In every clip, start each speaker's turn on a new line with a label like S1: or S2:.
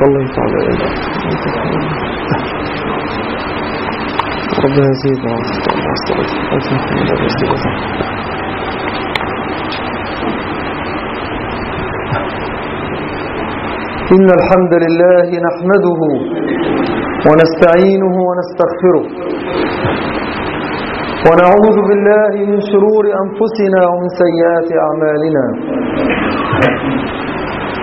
S1: صليت على ربنا الله الصلاة محمد رسول الله إن الحمد لله نحمده ونستعينه ونستغفره. ونعوذ بالله من شرور أنفسنا ومن سيئات أعمالنا.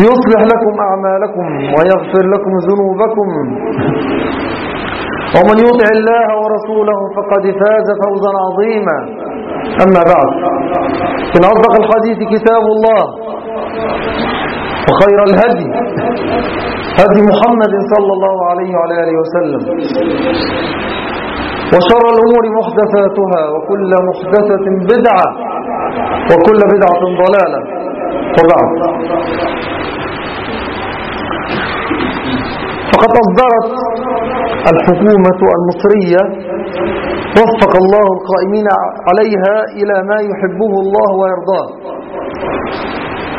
S1: يصلح لكم أعمالكم ويغفر لكم ذنوبكم. ومن يطع الله ورسوله فقد فاز فوزا عظيما. أما بعد إن أصدق الحديث كتاب الله وخير الهدي هدي محمد صلى الله عليه وعلى آله وسلم. وشر الأمور محدثاتها وكل محدثة بدعة وكل بدعة ضلالة. وبعد. فقد أصدرت الحكومة المصرية وفق الله القائمين عليها إلى ما يحبه الله ويرضاه.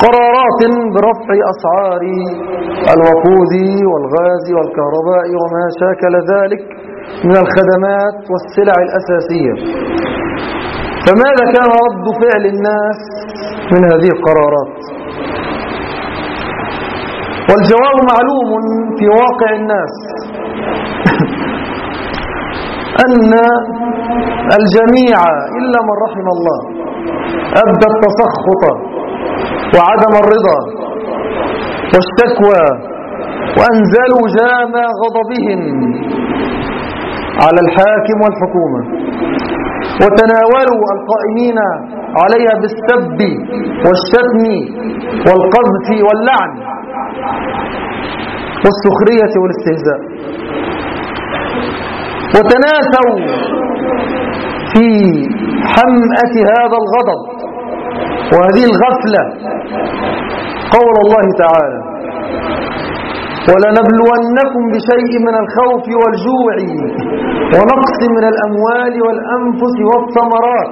S1: قرارات برفع أسعار الوقود والغاز والكهرباء وما شاكل ذلك من الخدمات والسلع الأساسية. فماذا كان رد فعل الناس من هذه القرارات؟ والجواب معلوم في واقع الناس. أن الجميع إلا من رحم الله أبدى التسخط وعدم الرضا والشكوى وأنزلوا جام غضبهم على الحاكم والحكومة. وتناولوا القائمين عليها بالسب والشتم والقذف واللعن والسخرية والاستهزاء. وتناسوا في حمأة هذا الغضب وهذه الغفلة قول الله تعالى ولنبلونكم بشيء من الخوف والجوع ونقص من الأموال والأنفس والثمرات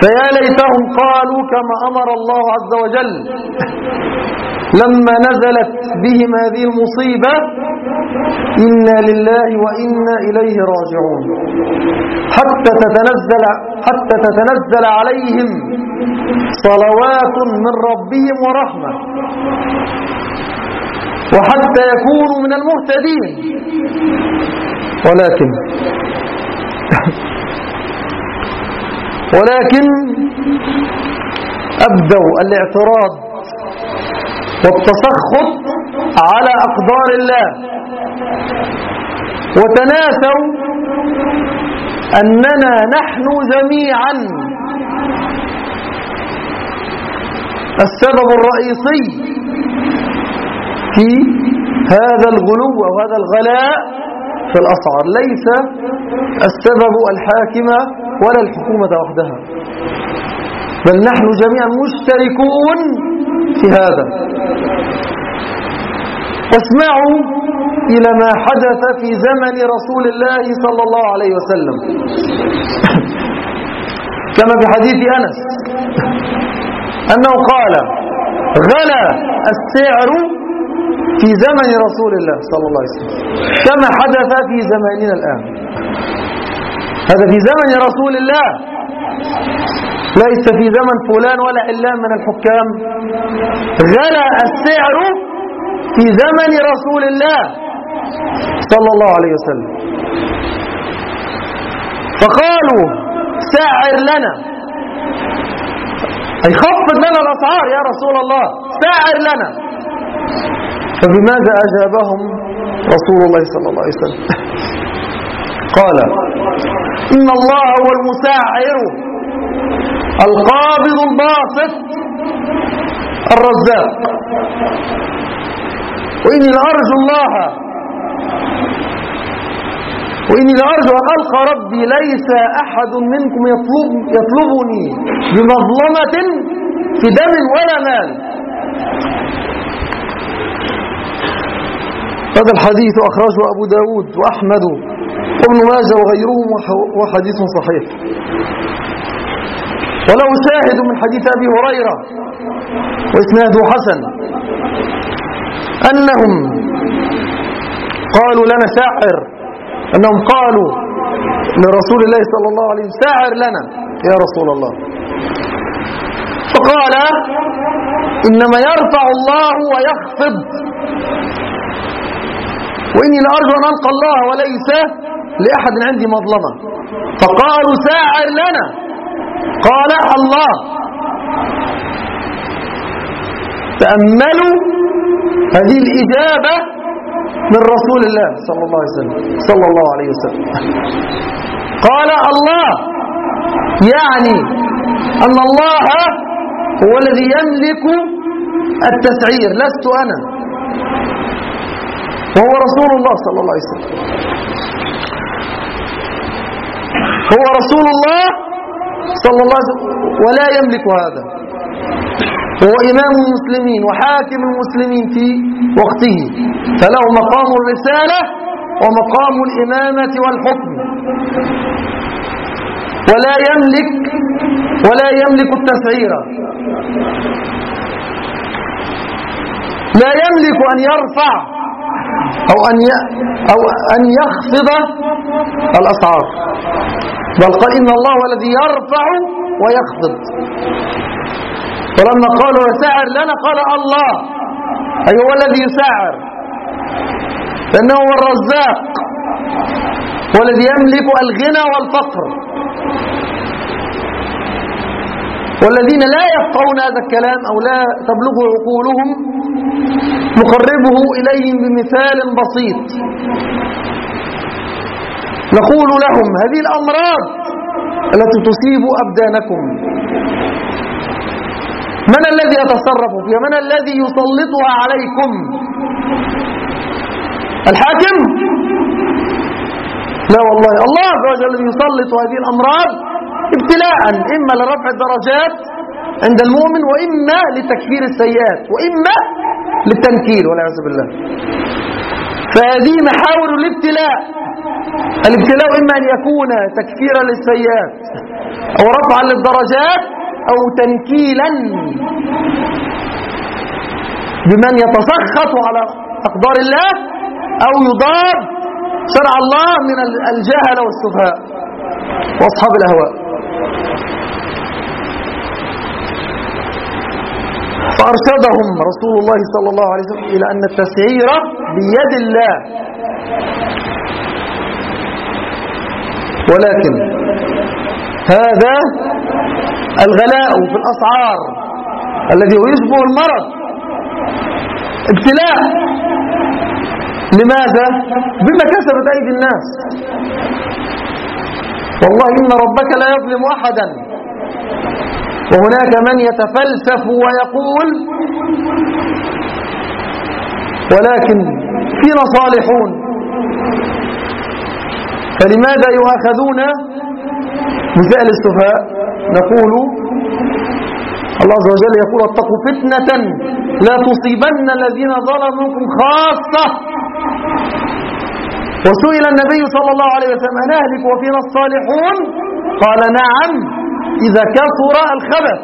S1: فيا ليتهم قالوا كما أمر الله عز وجل. لما نزلت بهم هذه المصيبة إنا لله وإنا إليه راجعون. حتى تتنزل, حتى تتنزل عليهم صلوات من ربهم ورحمة. وحتى يكونوا من المهتدين. ولكن ولكن أبدوا الاعتراض والتسخط على أقدار الله. وتناسوا أننا نحن جميعا السبب الرئيسي في هذا الغلو أو هذا الغلاء في الأسعار. ليس السبب الحاكمة ولا الحكومة وحدها. بل نحن جميعا مشتركون في هذا. واسمعوا إلى ما حدث في زمن رسول الله صلى الله عليه وسلم. كما في حديث أنس. أنه قال غلا السعر في زمن رسول الله صلى الله عليه وسلم. كما حدث في زماننا الآن. هذا في زمن رسول الله. ليس في زمن فلان ولا علان من الحكام. غلى السعر في زمن رسول الله صلى الله عليه وسلم. فقالوا سعر لنا. أي خفض لنا الأسعار يا رسول الله. سعر لنا. فبماذا أجابهم رسول الله صلى الله عليه وسلم؟ قال إن الله هو المساعر القابض الباسط الرزاق. وإني لأرجو الله وإني لأرجو أن ألقى ربي ليس أحد منكم يطلب يطلبني بمظلمة في دم ولا مال. هذا الحديث أخرجه أبو داود وأحمد وابن ماجه وغيرهم وحديث صحيح. وله شاهد من حديث أبي هريرة وإسناده حسن. أنهم قالوا لنا شاعر أنهم قالوا لرسول الله صلى الله عليه وسلم ساعر لنا يا رسول الله. فقال إنما يرفع الله ويخفض. وإني لأرجو أن ألقى الله وليس لأحد عندي مظلمة. فقالوا ساعر لنا. قال الله. تأملوا هذه الإجابة من رسول الله صلى الله عليه وسلم. صلى الله عليه وسلم. قال الله. يعني أن الله هو الذي يملك التسعير. لست أنا. وهو رسول الله صلى الله عليه وسلم. هو رسول الله صلى الله عليه وسلم ولا يملك هذا. وهو إمام المسلمين وحاكم المسلمين في وقته. فله مقام الرسالة ومقام الإمامة والحكم. ولا يملك ولا يملك التسعير. لا يملك أن يرفع أو أن أو أن يخفض الأسعار. بل قال إن الله هو الذي يرفع ويخفض. فلما قالوا يسعر لنا قال الله. أي هو الذي يسعر. لأنه هو الرزاق. هو الذي يملك الغنى والفقر. والذين لا يفقهون هذا الكلام أو لا تبلغ عقولهم نقربه إليهم بمثال بسيط. نقول لهم هذه الأمراض التي تصيب أبدانكم. من الذي يتصرف فيها؟ من الذي يسلطها عليكم؟ الحاكم؟ لا والله. الله عز وجل يسلط هذه الأمراض ابتلاء إما لرفع الدرجات عند المؤمن وإما لتكفير السيئات وإما للتنكيل والعياذ بالله. فهذه محاور الابتلاء. الابتلاء إما أن يكون تكفيرا للسيئات أو رفعا للدرجات أو تنكيلا بمن يتسخط على أقدار الله أو يضاد شرع الله من الجهل والسفهاء وأصحاب الأهواء. فأرشدهم رسول الله صلى الله عليه وسلم إلى أن التسعير بيد الله. ولكن هذا الغلاء في الأسعار الذي هو يشبه المرض ابتلاء. لماذا؟ بما كسبت أيدي الناس. والله إن ربك لا يظلم أحدا. وهناك من يتفلسف ويقول ولكن فينا صالحون فلماذا يؤاخذون مثال السفهاء؟ نقول الله عز وجل يقول اتقوا فتنة لا تصيبن الذين ظلموا خاصة. وسئل النبي صلى الله عليه وسلم أنهلك وفينا الصالحون؟ قال نعم. إذا كثر الخبث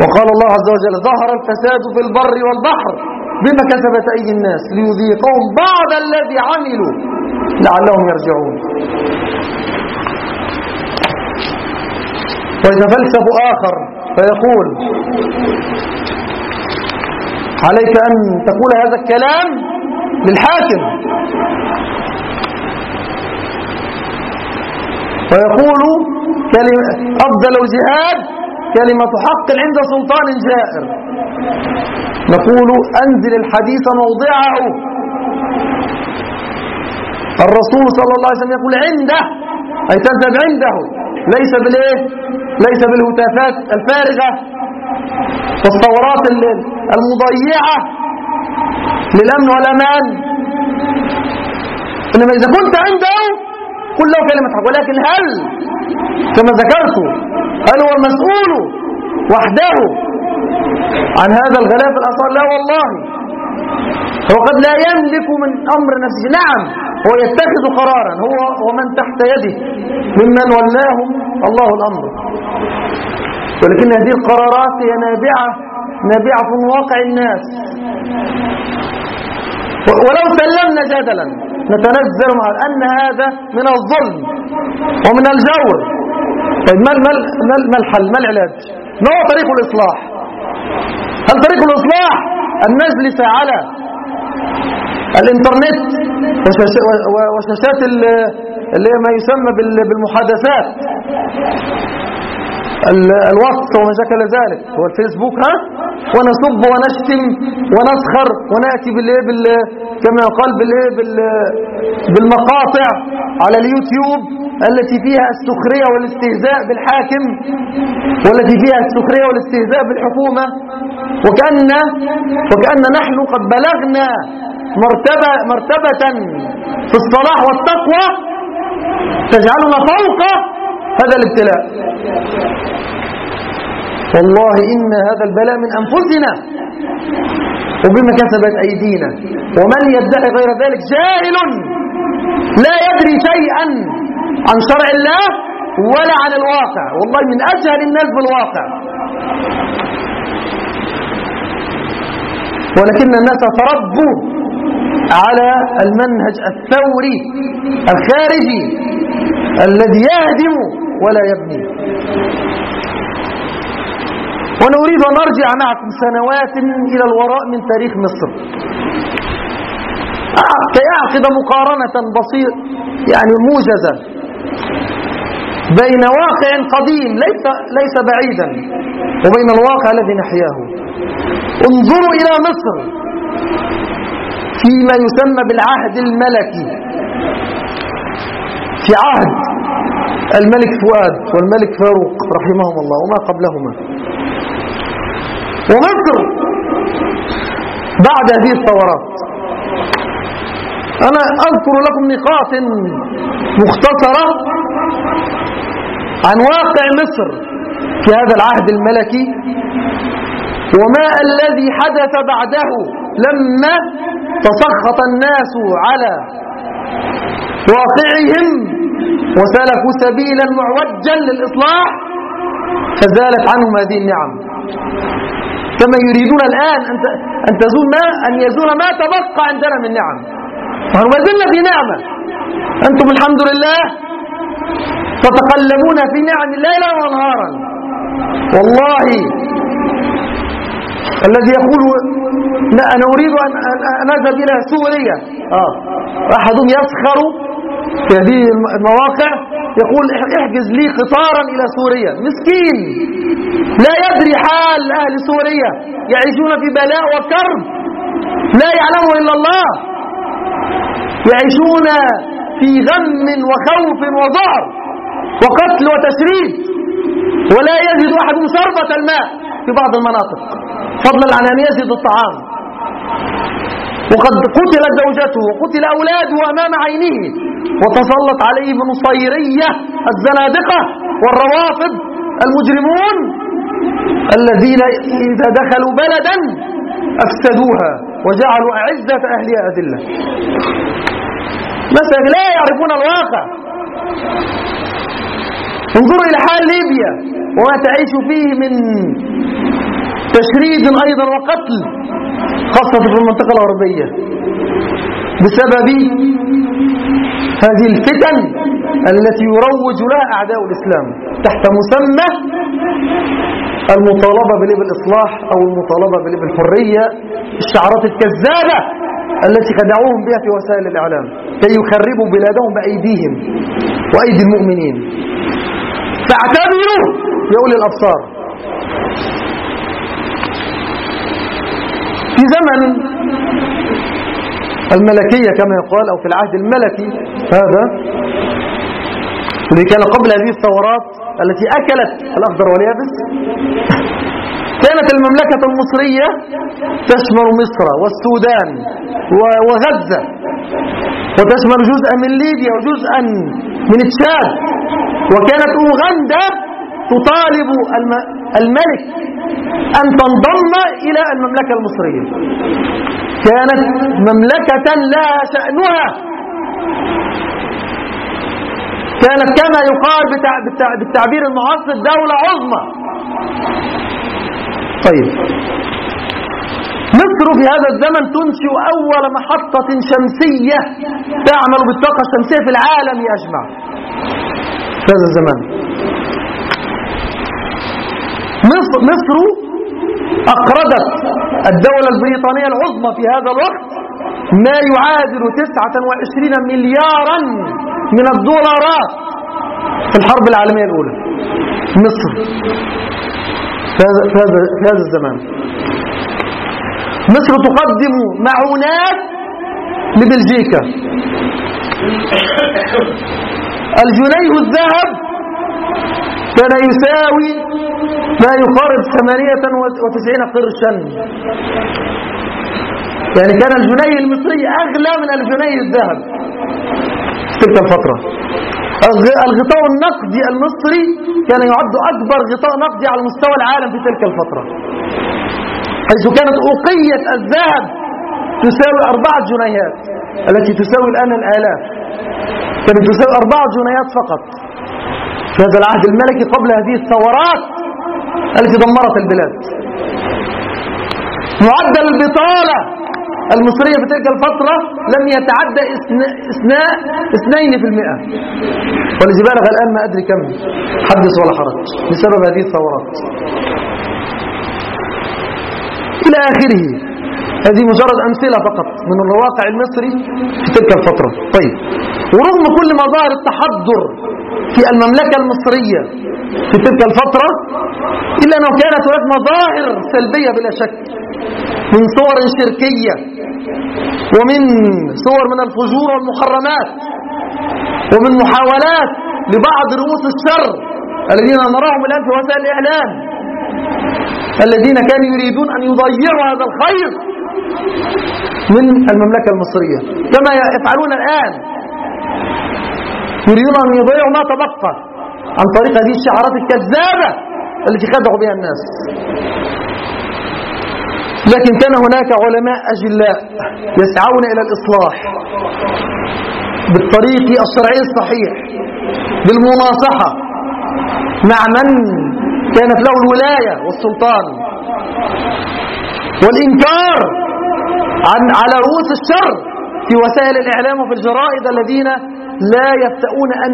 S1: وقال الله عز وجل ظهر الفساد في البر والبحر بما كسبت أيدي الناس ليذيقهم بعض الذي عملوا لعلهم يرجعون. ويتفلسف آخر فيقول عليك أن تقول هذا الكلام للحاكم. ويقول كلمة أفضل الجهاد كلمة حق عند سلطان جائر. نقول أنزل الحديث موضعه. الرسول صلى الله عليه وسلم يقول عنده أي تذهب عنده. ليس بالإيه؟ ليس بالهتافات الفارغة. والثورات المضيعة للأمن والأمان. إنما إذا كنت عنده قل له كلمة حق ولكن هل كما ذكرت هل هو المسؤول وحده عن هذا الغلاء في الأسرار لا والله. هو قد لا يملك من أمر نفسه. نعم هو يتخذ قرارا. هو ومن تحت يده ممن ولاهم الله الأمر. ولكن هذه القرارات هي نابعة نابعة من واقع الناس. ولو سلمنا جدلا نتنزل مع أن هذا من الظلم ومن الجور. طيب ما ما الحل؟ ما العلاج؟ ما هو طريق الإصلاح؟ هل طريق الإصلاح أن نجلس على الإنترنت وشاشات اللي ما يسمى بالمحادثات؟ الوصف وما شكل ذلك. هو الفيسبوك ها؟ ونسب ونشتم ونسخر ونأتي بالإيه؟ بال كما يقال بالإيه؟ بال بالمقاطع على اليوتيوب التي فيها السخرية والاستهزاء بالحاكم والتي فيها السخرية والاستهزاء بالحكومة. وكأن وكأن نحن قد بلغنا مرتبة مرتبة في الصلاح والتقوى. تجعلنا فوق هذا الابتلاء. والله إن هذا البلاء من أنفسنا. وبما كسبت أيدينا. ومن يدعي غير ذلك جاهل. لا يدري شيئا عن شرع الله ولا عن الواقع. والله من أجهل الناس بالواقع. ولكن الناس تربوا على المنهج الثوري الخارجي الذي يهدم ولا يبني. ونريد أن نرجع معكم سنوات إلى الوراء من تاريخ مصر. كي أعقد مقارنة بسيط يعني موجزة بين واقع قديم ليس, ليس بعيدا وبين الواقع الذي نحياه. انظروا إلى مصر فيما يسمى بالعهد الملكي. في عهد الملك فؤاد والملك فاروق رحمهم الله وما قبلهما. ومصر بعد هذه الثورات. أنا أذكر لكم نقاط مختصرة عن واقع مصر في هذا العهد الملكي وما الذي حدث بعده لما تسخط الناس على واقعهم وسلكوا سبيلا معوجا للإصلاح فزالت عنهم هذه النعم. كما يريدون الآن أن تزول ما أن يزول ما تبقى عندنا من نعم. ونحن ما زلنا في نعمة. أنتم الحمد لله تتقلبون في نعم ليلا ونهارا. والله الذي يقول لا أنا أريد أن أذهب إلى سوريا آه. أحدهم يسخر في هذه المواقع يقول احجز لي قطارا إلى سوريا. مسكين. لا يدري حال أهل سوريا. يعيشون في بلاء وكرب. لا يعلمه إلا الله. يعيشون في غم وخوف وذعر وقتل وتشريد. ولا يجد أحد شربة الماء في بعض المناطق. فضلا عن أن يجد الطعام. وقد قتلت زوجته وقتل أولاده أمام عينه وتسلط عليه نصيرية الزنادقة والروافض المجرمون الذين إذا دخلوا بلدا أفسدوها وجعلوا أعزة أهلها أذلة مثلا لا يعرفون الواقع. انظروا إلى حال ليبيا وما تعيش فيه من تشريد أيضا وقتل خاصة في المنطقة الغربية. بسبب هذه الفتن التي يروج لها أعداء الإسلام تحت مسمى المطالبة بلب الإصلاح أو المطالبة بلب الحرية الشعارات الكذابة التي خدعوهم بها في وسائل الإعلام كي يخربوا بلادهم بأيديهم وأيدي المؤمنين. فاعتبروا يا أولي الأبصار. في زمن الملكية كما يقال أو في العهد الملكي. هذا اللي كان قبل هذه الثورات التي أكلت الأخضر واليابس. كانت المملكة المصرية تشمل مصر والسودان وغزة وتشمل جزءا من ليبيا وجزءا من تشاد وكانت أوغندا تطالب الملك أن تنضم إلى المملكة المصرية. كانت مملكة لها شأنها. كانت كما يقال بالتعبير المعاصر دولة عظمى. طيب. مصر في هذا الزمن تنشئ أول محطة شمسية تعمل بالطاقة الشمسية في العالم أجمع في هذا الزمان. مصر, مصر أقرضت الدولة البريطانية العظمى في هذا الوقت ما يعادل 29 مليارا من الدولارات في الحرب العالمية الأولى. مصر. في هذا, في هذا, الزمان. مصر تقدم معونات لبلجيكا. الجنيه الذهب كان يساوي ما يقارب ثمانية وتسعين قرشا. يعني كان الجنيه المصري أغلى من الجنيه الذهب. تلك الفترة. الغطاء النقدي المصري كان يعد أكبر غطاء نقدي على مستوى العالم في تلك الفترة. حيث كانت أوقية الذهب تساوي أربعة جنيهات التي تساوي الآن الآلاف. كانت تساوي أربعة جنيهات فقط. في هذا العهد الملكي قبل هذه الثورات التي دمرت البلاد. معدل البطالة. المصرية في تلك الفترة لم يتعدى اثناء اثنين في المئة. والذي الآن ما أدري كم. حدث ولا حرج بسبب هذه الثورات. إلى آخره. هذه مجرد أمثلة فقط من الواقع المصري في تلك الفترة. طيب. ورغم كل مظاهر التحضر في المملكة المصرية في تلك الفترة إلا أنه كانت هناك مظاهر سلبية بلا شك من صور شركية ومن صور من الفجور والمحرمات ومن محاولات لبعض رؤوس الشر الذين نراهم الآن في وسائل الإعلام الذين كانوا يريدون أن يضيعوا هذا الخير من المملكة المصرية. كما يفعلون الآن. يريدون أن يضيعوا ما تبقى عن طريق هذه الشعارات الكذابة التي خدعوا بها الناس. لكن كان هناك علماء أجلاء يسعون إلى الإصلاح بالطريق الشرعي الصحيح بالمناصحة مع من كانت له الولاية والسلطان. والإنكار عن على رؤوس الشر في وسائل الإعلام وفي الجرائد الذين لا يفتؤون أن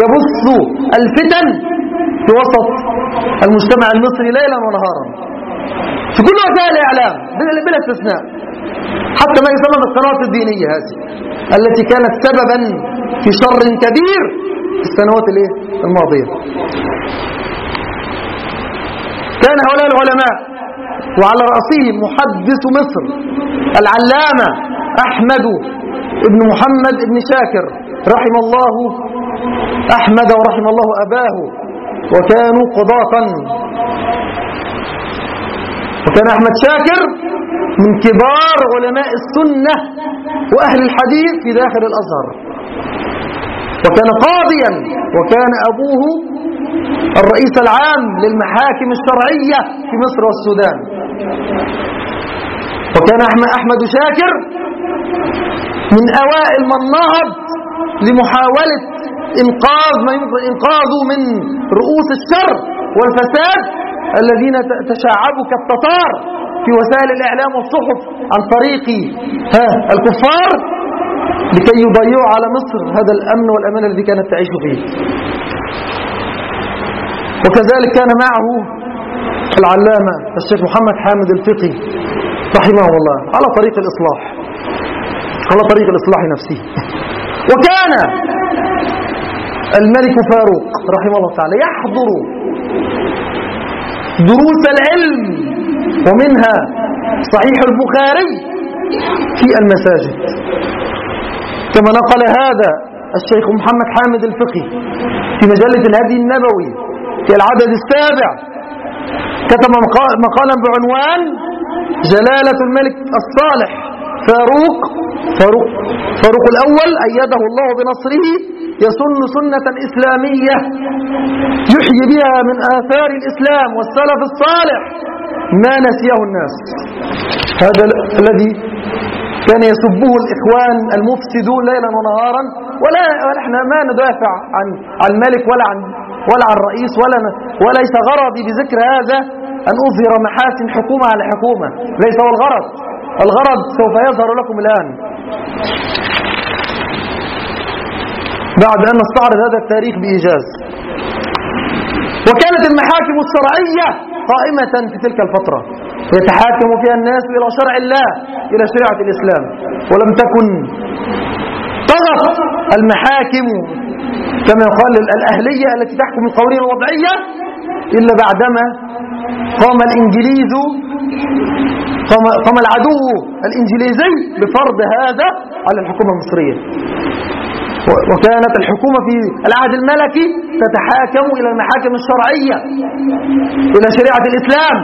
S1: يبثوا الفتن في وسط المجتمع المصري ليلا ونهارا. في كل وسائل الإعلام بلا استثناء. حتى ما يسمى بالقنوات الدينية هذه التي كانت سببا في شر كبير في السنوات الماضية. كان هؤلاء العلماء وعلى رأسهم محدث مصر العلامة أحمد ابن محمد ابن شاكر رحم الله أحمد ورحم الله أباه وكانوا قضاة. وكان أحمد شاكر من كبار علماء السنة وأهل الحديث في داخل الأزهر. وكان قاضيا وكان أبوه الرئيس العام للمحاكم الشرعية في مصر والسودان. وكان أحمد شاكر من أوائل من نهض لمحاولة إنقاذ ما يمكن إنقاذه من رؤوس الشر والفساد الذين تشعبوا كالتتار في وسائل الإعلام والصحف عن طريق الكفار. لكي يضيعوا على مصر هذا الأمن والأمان الذي كانت تعيش فيه. وكذلك كان معه العلامة الشيخ محمد حامد الفقي رحمه الله على طريق الإصلاح على طريق الإصلاح نفسه. وكان الملك فاروق رحمه الله تعالى يحضر دروس العلم ومنها صحيح البخاري في المساجد. كما نقل هذا الشيخ محمد حامد الفقي في مجلة الهدي النبوي في العدد السابع. كتب مقالا بعنوان جلالة الملك الصالح فاروق فاروق فاروق الأول أيده الله بنصره يسن سنة إسلامية يحيي بها من آثار الإسلام والسلف الصالح. ما نسيه الناس. هذا الذي كان يسبه الإخوان المفسدون ليلا ونهارا ولا إحنا ما ندافع عن عن الملك ولا عن ولا عن الرئيس ولا وليس غرضي بذكر هذا أن أظهر محاسن حكومة على حكومة. ليس هو الغرض. الغرض سوف يظهر لكم الآن. بعد أن نستعرض هذا التاريخ بإيجاز. وكانت المحاكم الشرعية قائمة في تلك الفترة. يتحاكم فيها الناس إلى شرع الله إلى شريعة الإسلام. ولم تكن طغت المحاكم كما يقال الأهلية التي تحكم القوانين الوضعية إلا بعدما قام الإنجليز قام, قام العدو الإنجليزي بفرض هذا على الحكومة المصرية. وكانت الحكومة في العهد الملكي تتحاكم إلى المحاكم الشرعية إلى شريعة الإسلام.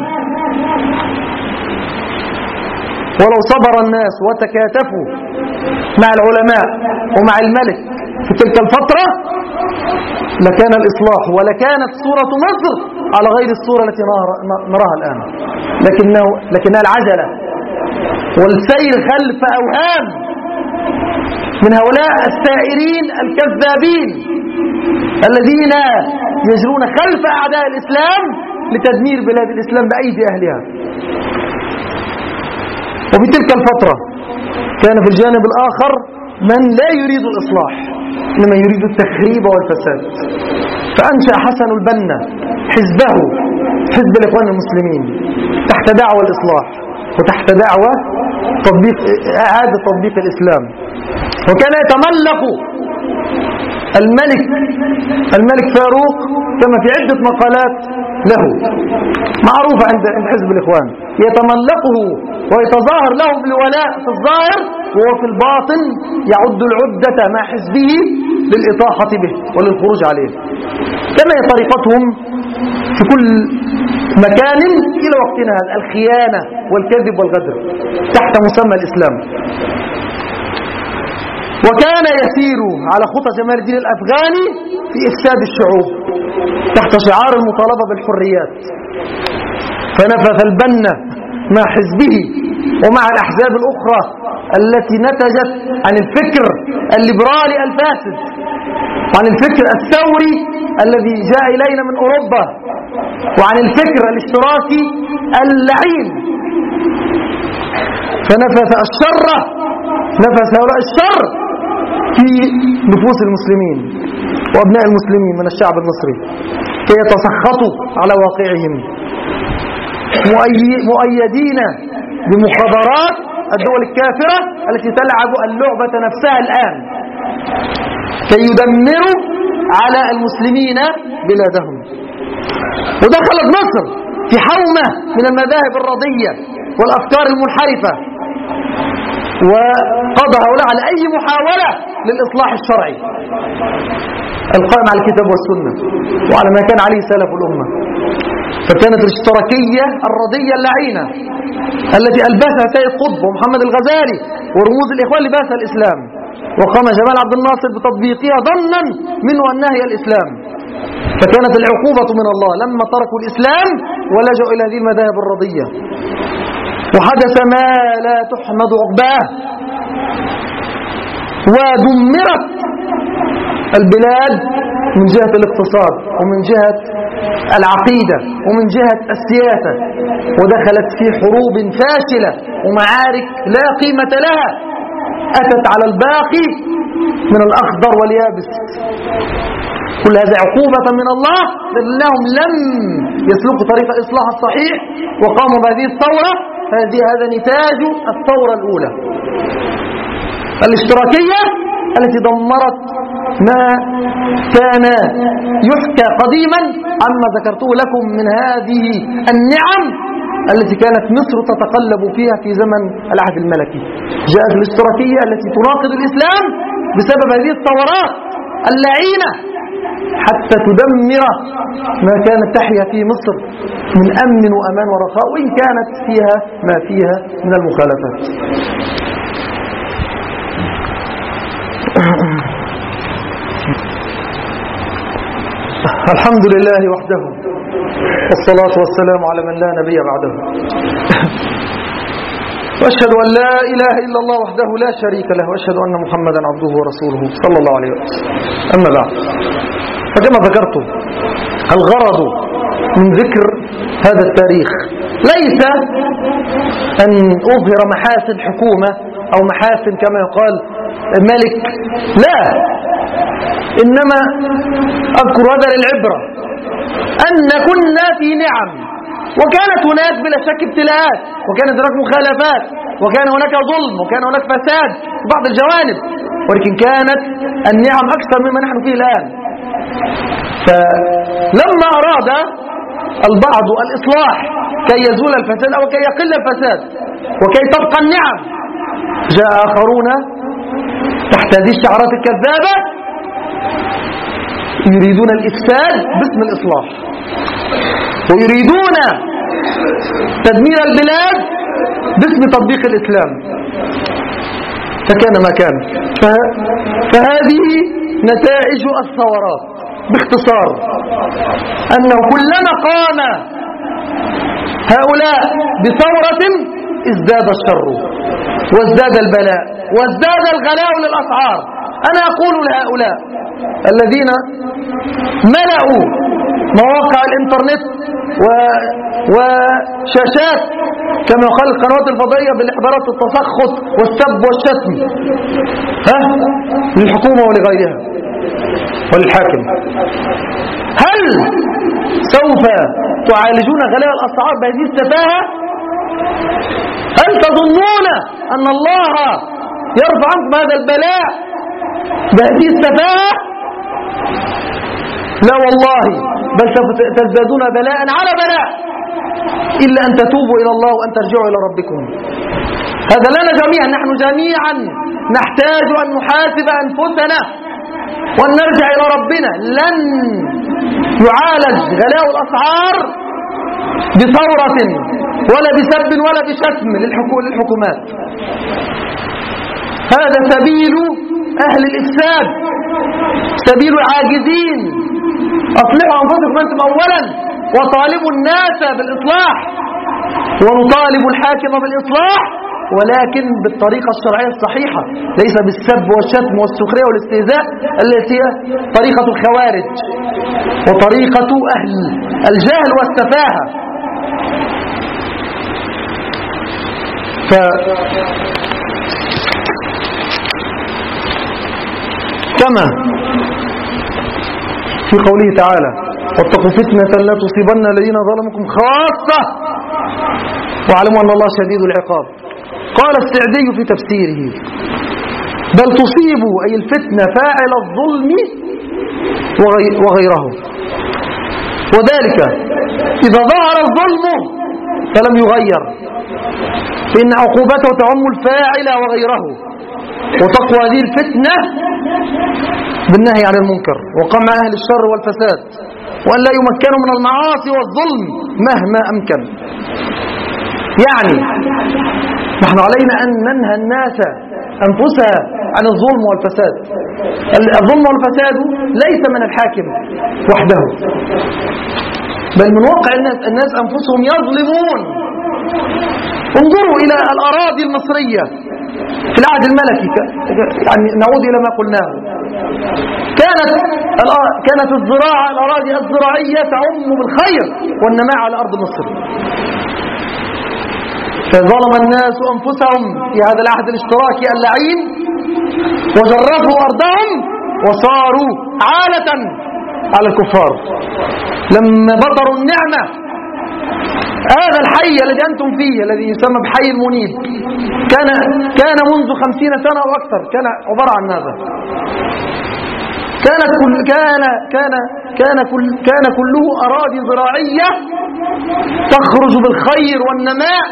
S1: ولو صبر الناس وتكاتفوا مع العلماء ومع الملك في تلك الفترة لكان الإصلاح ولكانت صورة مصر على غير الصورة التي نراها الآن. لكنه لكنها العجلة والسير خلف أوهام. من هؤلاء السائرين الكذابين الذين يجرون خلف أعداء الإسلام لتدمير بلاد الإسلام بأيدي أهلها وفي تلك الفترة كان في الجانب الآخر من لا يريد الإصلاح إنما يريد التخريب والفساد. فأنشأ حسن البنا حزبه حزب الإخوان المسلمين تحت دعوة الإصلاح وتحت دعوة تطبيق إعادة تطبيق الإسلام. وكان يتملق الملك الملك فاروق كما في عدة مقالات له معروفة عند حزب الإخوان. يتملقه ويتظاهر له بالولاء في الظاهر وهو في الباطن يعد العدة مع حزبه للإطاحة به وللخروج عليه. كما هي طريقتهم في كل مكان إلى وقتنا هذا الخيانة والكذب والغدر تحت مسمى الإسلام. وكان يسير على خطى جمال الدين الأفغاني في إفساد الشعوب تحت شعار المطالبة بالحريات. فنفذ البنة مع حزبه ومع الأحزاب الأخرى التي نتجت عن الفكر الليبرالي الفاسد وعن الفكر الثوري الذي جاء إلينا من أوروبا وعن الفكر الاشتراكي اللعين. فنفث الشر نفث هؤلاء الشر في نفوس المسلمين وأبناء المسلمين من الشعب المصري كي يتسخطوا على واقعهم. مؤيدين بمخابرات الدول الكافرة التي تلعب اللعبة نفسها الآن. كي يدمروا على المسلمين بلادهم. ودخلت مصر في حومة من المذاهب الرضية والأفكار المنحرفة. وقضى هؤلاء على أي محاولة للإصلاح الشرعي. القائم على الكتاب والسنة. وعلى ما كان عليه سلف الأمة. فكانت الاشتراكية الرضية اللعينة التي ألبسها سيد قطب ومحمد الغزالي ورموز الإخوان لباسها الإسلام. وقام جمال عبد الناصر بتطبيقها ظنا منه أنها هي الإسلام. فكانت العقوبة من الله. لما تركوا الإسلام ولجأوا إلى هذه المذاهب الرضية. وحدث ما لا تحمد عقباه. ودمرت البلاد من جهة الاقتصاد ومن جهة العقيدة ومن جهة السياسة ودخلت في حروب فاشلة ومعارك لا قيمة لها. أتت على الباقي من الأخضر واليابس. كل هذه عقوبة من الله لأنهم لم يسلكوا طريق الإصلاح الصحيح وقاموا بهذه الثورة. هذه هذا نتاج الثورة الأولى. الاشتراكية التي دمرت ما كان يحكى قديما عما ذكرته لكم من هذه النعم التي كانت مصر تتقلب فيها في زمن العهد الملكي. جاءت الاشتراكية التي تناقض الإسلام بسبب هذه الثورات اللعينة حتى تدمر ما كانت تحيا في مصر من أمن وأمان ورخاء وإن كانت فيها ما فيها من المخالفات. الحمد لله وحده والصلاة والسلام على من لا نبي بعده. وأشهد أن لا إله إلا الله وحده لا شريك له وأشهد أن محمدا عبده ورسوله صلى الله عليه وسلم. أما بعد فكما ذكرت الغرض من ذكر هذا التاريخ ليس أن أظهر محاسن حكومة أو محاسن كما يقال ملك لا. إنما أذكر هذا للعبرة. أن كنا في نعم. وكانت هناك بلا شك ابتلاءات وكانت هناك مخالفات وكان هناك ظلم وكان هناك فساد في بعض الجوانب. ولكن كانت النعم أكثر مما نحن فيه الآن. فلما أراد البعض الإصلاح كي يزول الفساد أو كي يقل الفساد وكي تبقى النعم جاء آخرون تحت هذه الشعارات الكذابة يريدون الإفساد باسم الإصلاح. ويريدون تدمير البلاد باسم تطبيق الإسلام. فكان ما كان. فهذه نتائج الثورات. باختصار أنه كلما قام هؤلاء بثورة ازداد الشر وازداد البلاء وازداد الغلاء للأسعار. أنا أقول لهؤلاء الذين ملأوا مواقع الإنترنت و... وشاشات كما يقال القنوات الفضائية بالإحضارات التسخط والسب والشتم. ها؟ للحكومة ولغيرها وللحاكم. هل سوف تعالجون غلاء الأسعار بهذه السفاهة هل تظنون أن الله يرفع عنكم هذا البلاء؟ بهذه السفاهة؟ لا والله بل تزدادون بلاء على بلاء إلا أن تتوبوا إلى الله وأن ترجعوا إلى ربكم. هذا لنا جميعا نحن جميعا نحتاج أن نحاسب أنفسنا وأن نرجع إلى ربنا. لن يعالج غلاء الأسعار بثورة ولا بسب ولا بشتم للحكومات. هذا سبيل أهل الإفساد. سبيل العاجزين. أصلحوا أنفسكم أنتم أولا. وطالبوا الناس بالإصلاح. ونطالب الحاكم بالإصلاح. ولكن بالطريقة الشرعية الصحيحة. ليس بالسب والشتم والسخرية والاستهزاء التي هي طريقة الخوارج. وطريقة أهل الجهل والسفاهة. ف كما في قوله تعالى واتقوا فتنة لا تصيبن الذين ظلمكم خاصة. واعلموا أن الله شديد العقاب. قال السعدي في تفسيره بل تصيب أي الفتنة فاعل الظلم وغيره. وذلك إذا ظهر الظلم فلم يغير. فإن عقوبته تعم الفاعل وغيره. وتقوى هذه الفتنة بالنهي عن المنكر وقمع أهل الشر والفساد وأن لا يمكنوا من المعاصي والظلم مهما أمكن. يعني نحن علينا أن ننهى الناس أنفسها عن الظلم والفساد. الظلم والفساد ليس من الحاكم وحده بل من واقع الناس الناس أنفسهم يظلمون. انظروا إلى الأراضي المصرية. في العهد الملكي يعني نعود إلى ما قلناه. كانت كانت الزراعة الأراضي الزراعية تعم بالخير والنماء على أرض مصر. فظلم الناس أنفسهم في هذا العهد الاشتراكي اللعين وجرفوا أرضهم وصاروا عالة على الكفار. لما بطروا النعمة هذا الحي الذي أنتم فيه الذي يسمى بحي المنيب. كان كان منذ خمسين سنة أو أكثر. كان عبارة عن ماذا كانت كل كان كان كان كل كان كله أراضي زراعية تخرج بالخير والنماء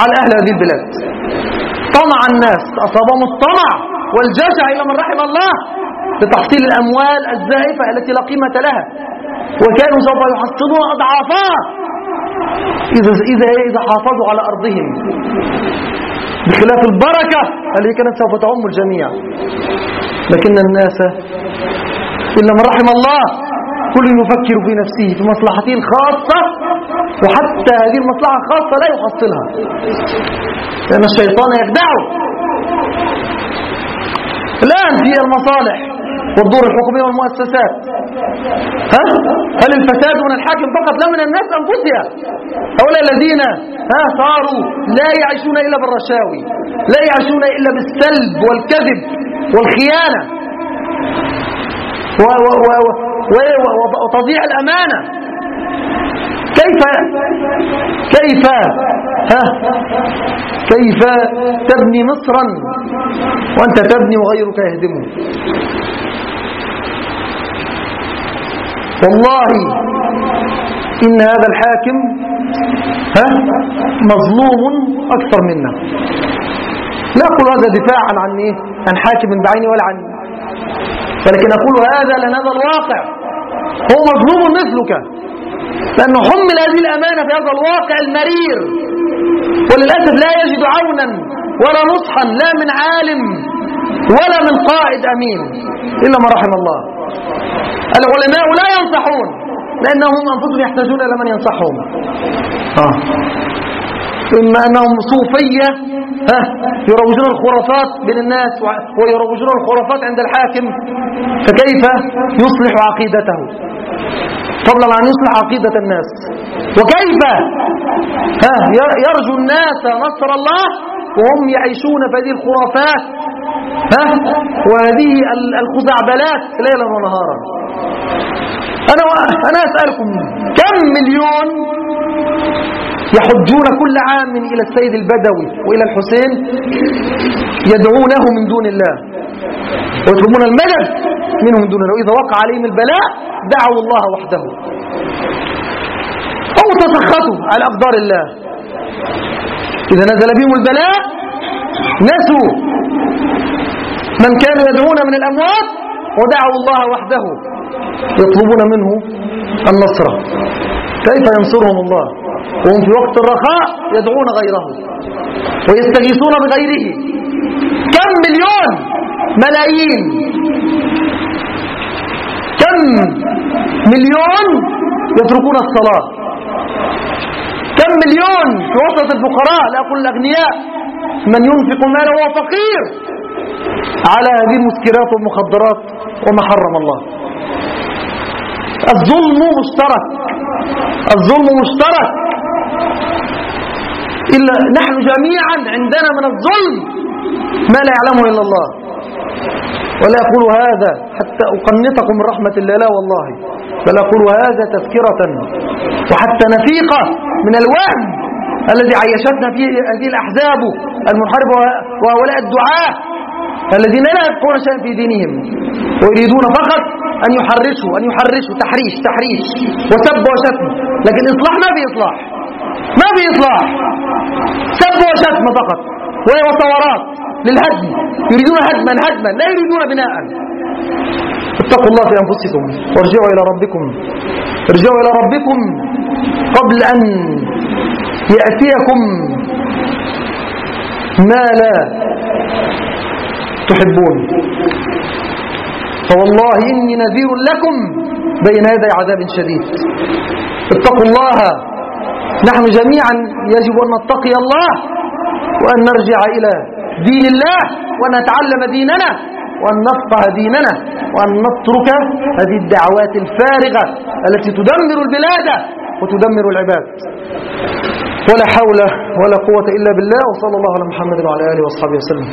S1: على أهل هذه البلاد. طمع الناس أصابهم الطمع والجشع إلى من رحم الله لتحصيل الأموال الزائفة التي لا قيمة لها. وكانوا سوف يحصلون أضعافها إذا, إذا, إذا حافظوا على أرضهم. بخلاف البركة التي كانت سوف تعم الجميع. لكن الناس إلا من رحم الله كل يفكر في نفسه في مصلحته الخاصة وحتى هذه المصلحة الخاصة لا يحصلها. لأن الشيطان يخدعه. الآن في المصالح. والدور الحكومية والمؤسسات ها؟ هل الفساد من الحاكم فقط؟ لا من الناس أنفسها. هؤلاء الذين ها صاروا لا يعيشون إلا بالرشاوي لا يعيشون إلا بالسلب والكذب والخيانة. وتضيع الأمانة. كيف؟ كيف؟ ها؟ كيف تبني مصرا وأنت تبني وغيرك يهدمه؟ والله إن هذا الحاكم ها مظلوم أكثر منا. لا أقول هذا دفاعا عن إيه؟ عن حاكم بعيني ولا عني. ولكن أقول هذا لأن هذا الواقع. هو مظلوم مثلك. لأنه حمل هذه الأمانة في هذا الواقع المرير. وللأسف لا يجد عونا ولا نصحا لا من عالم. ولا من قائد أمين إلا ما رحم الله. العلماء لا ينصحون لأنهم أنفسهم يحتاجون إلى من ينصحهم. آه. إما أنهم صوفية ها يروجون الخرافات بين الناس ويروجون الخرافات عند الحاكم فكيف يصلح عقيدته؟ فضلا عن يصلح عقيدة الناس. وكيف؟ ها يرجو الناس نصر الله وهم يعيشون في هذه الخرافات. ها؟ وهذه الخزعبلات ليلا ونهارا. أنا, أنا أسألكم كم مليون يحجون كل عام إلى السيد البدوي وإلى الحسين يدعونه من دون الله؟ ويطلبون المدد منه من دون الله. وإذا وقع عليهم البلاء دعوا الله وحده. أو تسخطوا على أقدار الله. إذا نزل بهم البلاء نسوا من كانوا يدعون من الأموات ودعوا الله وحده. يطلبون منه النصر. كيف ينصرهم الله؟ وهم في وقت الرخاء يدعون غيره ويستغيثون بغيره. كم مليون ملايين؟ كم مليون يتركون الصلاة؟ كم مليون في وسط الفقراء؟ لا أقول الأغنياء. من ينفق ماله وهو فقير. على هذه المسكرات والمخدرات وما حرم الله. الظلم مشترك. الظلم مشترك. إلا نحن جميعا عندنا من الظلم ما لا يعلمه إلا الله. ولا أقول هذا حتى أقنطكم من رحمة الله. لا والله. بل أقول هذا تذكرة وحتى نفيقة من الوهم الذي عيشتنا فيه هذه الأحزاب المنحربة وهؤلاء الدعاة. الذين لا يفقهون شيئا في دينهم ويريدون فقط أن يحرشوا أن يحرشوا تحريش تحريش وسب وشتم. لكن إصلاح ما في إصلاح. ما في إصلاح. سب وشتم فقط. وثورات للهدم. يريدون هدما هدما. لا يريدون بناء. اتقوا الله في أنفسكم وارجعوا إلى ربكم. ارجعوا إلى ربكم قبل أن يأتيكم ما لا تحبون. فوالله إني نذير لكم بين يدي عذاب شديد. اتقوا الله. نحن جميعا يجب أن نتقي الله وأن نرجع إلى دين الله وأن نتعلم ديننا وأن نفقه ديننا وأن نترك هذه الدعوات الفارغة التي تدمر البلاد وتدمر العباد. ولا حول ولا قوة إلا بالله وصلى الله على محمد وعلى آله وصحبه وسلم.